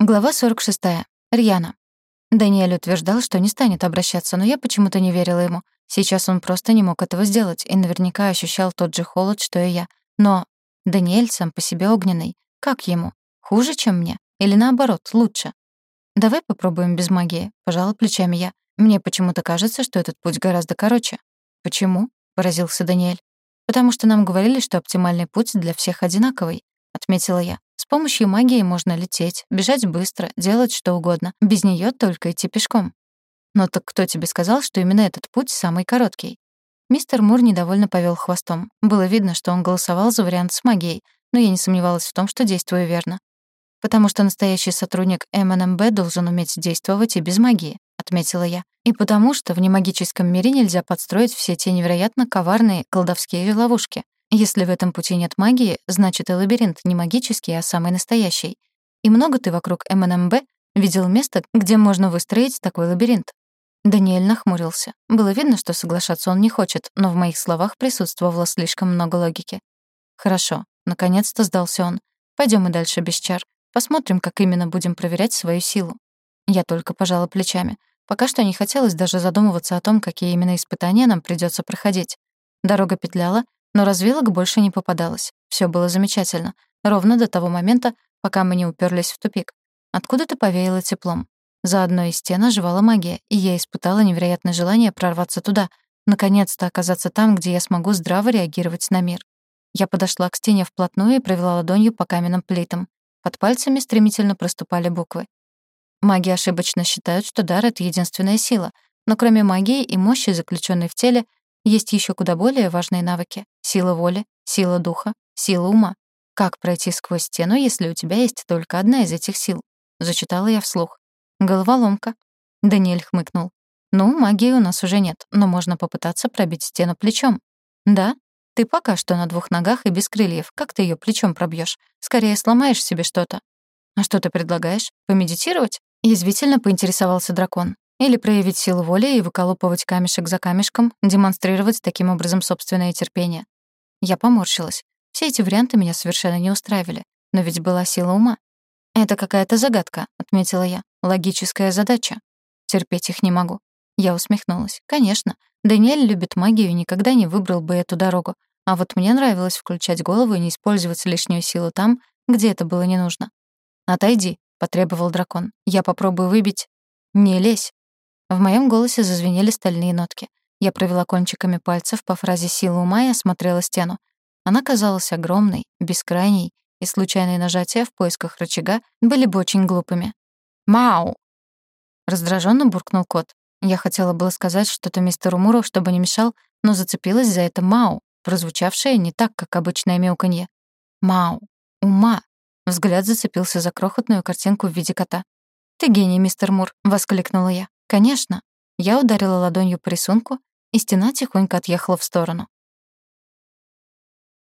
Глава 46. Рьяна. Даниэль утверждал, что не станет обращаться, но я почему-то не верила ему. Сейчас он просто не мог этого сделать и наверняка ощущал тот же холод, что и я. Но Даниэль сам по себе огненный. Как ему? Хуже, чем мне? Или наоборот, лучше? «Давай попробуем без магии», — пожала плечами я. «Мне почему-то кажется, что этот путь гораздо короче». «Почему?» — поразился Даниэль. «Потому что нам говорили, что оптимальный путь для всех одинаковый», — отметила я. С помощью магии можно лететь, бежать быстро, делать что угодно. Без неё только идти пешком. Но так кто тебе сказал, что именно этот путь самый короткий? Мистер Мур недовольно повёл хвостом. Было видно, что он голосовал за вариант с магией, но я не сомневалась в том, что действую верно. «Потому что настоящий сотрудник МНМБ должен уметь действовать и без магии», — отметила я. «И потому что в немагическом мире нельзя подстроить все те невероятно коварные колдовские ловушки. Если в этом пути нет магии, значит и лабиринт не магический, а самый настоящий. И много ты вокруг МНМБ видел место, где можно выстроить такой лабиринт? Даниэль нахмурился. Было видно, что соглашаться он не хочет, но в моих словах присутствовало слишком много логики. «Хорошо», — наконец-то сдался он. Пойдем и дальше без чар. Посмотрим, как именно будем проверять свою силу». Я только пожала плечами. Пока что не хотелось даже задумываться о том, какие именно испытания нам придется проходить. Дорога петляла, но развилок больше не попадалось. Все было замечательно. Ровно до того момента, пока мы не уперлись в тупик. Откуда-то повеяло теплом. За одной из стен оживала магия, и я испытала невероятное желание прорваться туда, наконец-то оказаться там, где я смогу здраво реагировать на мир. Я подошла к стене вплотную и провела ладонью по каменным плитам. Под пальцами стремительно проступали буквы. Маги ошибочно считают, что дар — это единственная сила, но кроме магии и мощи, заключенной в теле, есть еще куда более важные навыки — сила воли, сила духа, сила ума. Как пройти сквозь стену, если у тебя есть только одна из этих сил? Зачитала я вслух. Головоломка. Даниэль хмыкнул. Ну, магии у нас уже нет, но можно попытаться пробить стену плечом. Да? Ты пока что на двух ногах и без крыльев. Как ты ее плечом пробьешь? Скорее сломаешь себе что-то. А что ты предлагаешь? Помедитировать? Язвительно поинтересовался дракон. Или проявить силу воли и выколупывать камешек за камешком, демонстрировать таким образом собственное терпение. Я поморщилась. Все эти варианты меня совершенно не устраивали. Но ведь была сила ума. «Это какая-то загадка», — отметила я. «Логическая задача. Терпеть их не могу». Я усмехнулась. «Конечно. Даниэль любит магию и никогда не выбрал бы эту дорогу. А вот мне нравилось включать голову и не использовать лишнюю силу там, где это было не нужно. «Отойди», — потребовал дракон. «Я попробую выбить...» «Не лезь», в моем голосе зазвенели стальные нотки. Я провела кончиками пальцев по фразе «сила ума» и осмотрела стену. Она казалась огромной, бескрайней, и случайные нажатия в поисках рычага были бы очень глупыми. «Мау!» Раздраженно буркнул кот. Я хотела было сказать что-то мистеру Муру, чтобы не мешал, но зацепилась за это «мау», прозвучавшее не так, как обычное мяуканье. «Мау! Ума!» Взгляд зацепился за крохотную картинку в виде кота. «Ты гений, мистер Мур!» — воскликнула я. «Конечно». Я ударила ладонью по рисунку, и стена тихонько отъехала в сторону.